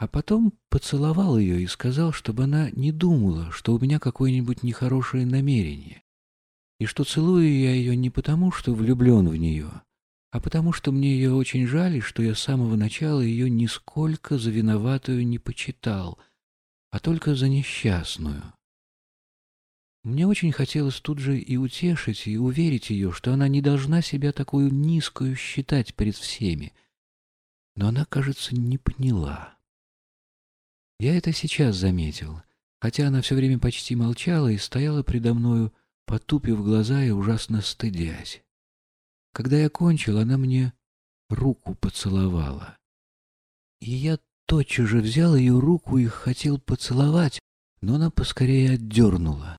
А потом поцеловал ее и сказал, чтобы она не думала, что у меня какое-нибудь нехорошее намерение, и что целую я ее не потому, что влюблен в нее, а потому что мне ее очень жаль, и что я с самого начала ее нисколько за виноватую не почитал, а только за несчастную. Мне очень хотелось тут же и утешить, и уверить ее, что она не должна себя такую низкую считать перед всеми. Но она, кажется, не поняла. Я это сейчас заметил, хотя она все время почти молчала и стояла предо мною, потупив глаза и ужасно стыдясь. Когда я кончил, она мне руку поцеловала. И я тотчас же взял ее руку и хотел поцеловать, но она поскорее отдернула.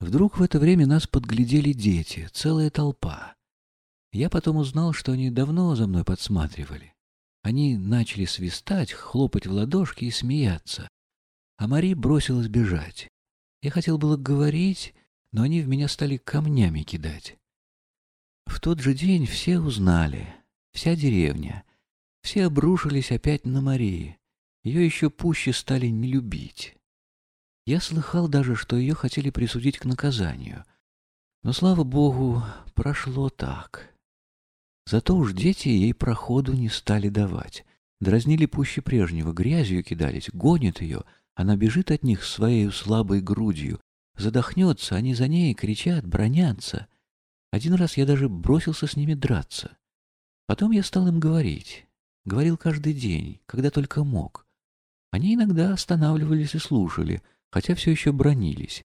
Вдруг в это время нас подглядели дети, целая толпа. Я потом узнал, что они давно за мной подсматривали. Они начали свистать, хлопать в ладошки и смеяться. А Мари бросилась бежать. Я хотел было говорить, но они в меня стали камнями кидать. В тот же день все узнали, вся деревня. Все обрушились опять на Марии. Ее еще пуще стали не любить. Я слыхал даже, что ее хотели присудить к наказанию. Но, слава богу, прошло так. Зато уж дети ей проходу не стали давать. Дразнили пуще прежнего, грязью кидались, гонят ее. Она бежит от них своей слабой грудью. Задохнется, они за ней кричат, бронятся. Один раз я даже бросился с ними драться. Потом я стал им говорить. Говорил каждый день, когда только мог. Они иногда останавливались и слушали, хотя все еще бронились.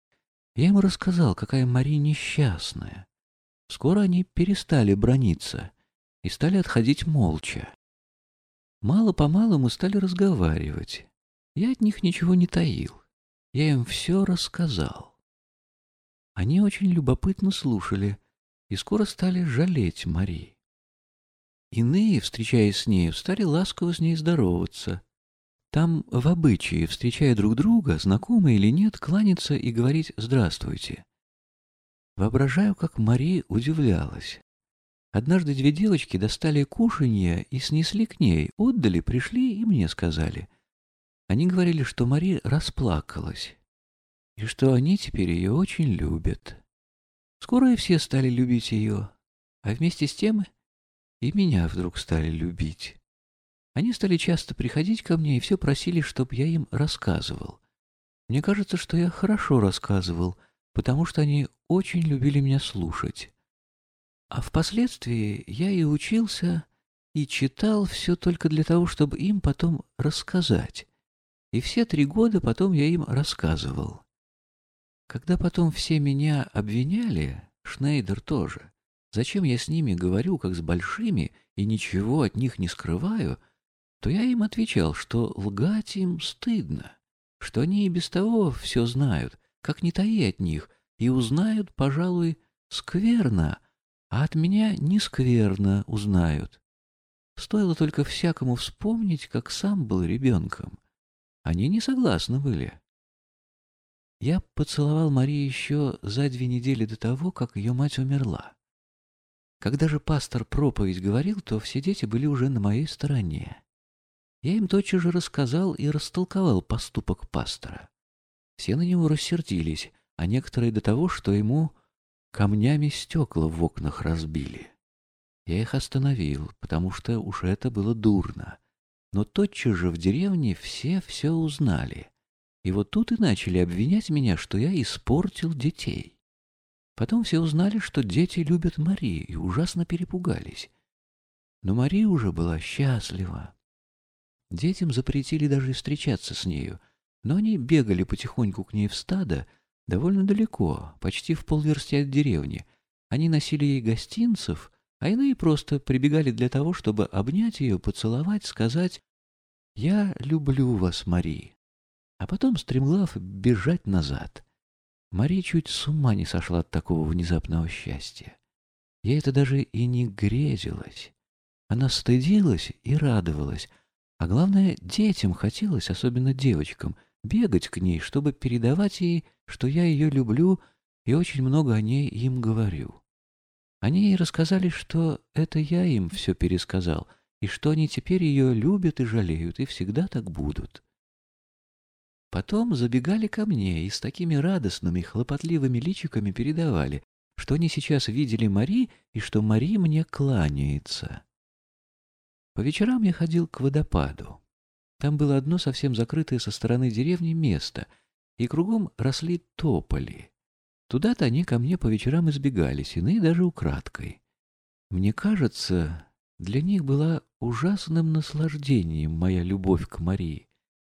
Я ему рассказал, какая Мари несчастная. Скоро они перестали брониться и стали отходить молча. Мало-помалу мы стали разговаривать. Я от них ничего не таил. Я им все рассказал. Они очень любопытно слушали и скоро стали жалеть Мари. Иные, встречаясь с нею, стали ласково с ней здороваться. Там в обычае, встречая друг друга, знакомые или нет, кланяться и говорить «здравствуйте». Воображаю, как Мари удивлялась. Однажды две девочки достали кушанье и снесли к ней, отдали, пришли и мне сказали. Они говорили, что Мари расплакалась, и что они теперь ее очень любят. Скоро и все стали любить ее, а вместе с тем и меня вдруг стали любить. Они стали часто приходить ко мне и все просили, чтобы я им рассказывал. Мне кажется, что я хорошо рассказывал, потому что они очень любили меня слушать. А впоследствии я и учился, и читал все только для того, чтобы им потом рассказать. И все три года потом я им рассказывал. Когда потом все меня обвиняли, Шнейдер тоже, зачем я с ними говорю, как с большими, и ничего от них не скрываю, то я им отвечал, что лгать им стыдно, что они и без того все знают, как не таи от них, и узнают, пожалуй, скверно, а от меня не скверно узнают. Стоило только всякому вспомнить, как сам был ребенком. Они не согласны были. Я поцеловал Марию еще за две недели до того, как ее мать умерла. Когда же пастор проповедь говорил, то все дети были уже на моей стороне. Я им тотчас же рассказал и растолковал поступок пастора. Все на него рассердились, а некоторые до того, что ему камнями стекла в окнах разбили. Я их остановил, потому что уж это было дурно. Но тотчас же в деревне все все узнали. И вот тут и начали обвинять меня, что я испортил детей. Потом все узнали, что дети любят Марию, и ужасно перепугались. Но Мария уже была счастлива. Детям запретили даже встречаться с нею, но они бегали потихоньку к ней в стадо, довольно далеко, почти в полверсти от деревни. Они носили ей гостинцев, а иные просто прибегали для того, чтобы обнять ее, поцеловать, сказать «Я люблю вас, Мари». А потом, стремглав, бежать назад. Мари чуть с ума не сошла от такого внезапного счастья. Ей это даже и не грезилось. Она стыдилась и радовалась, а главное, детям хотелось, особенно девочкам — бегать к ней, чтобы передавать ей, что я ее люблю и очень много о ней им говорю. Они ей рассказали, что это я им все пересказал, и что они теперь ее любят и жалеют, и всегда так будут. Потом забегали ко мне и с такими радостными, хлопотливыми личиками передавали, что они сейчас видели Мари и что Мари мне кланяется. По вечерам я ходил к водопаду. Там было одно совсем закрытое со стороны деревни место, и кругом росли тополи. Туда-то они ко мне по вечерам избегались, иные даже украдкой. Мне кажется, для них была ужасным наслаждением моя любовь к Марии.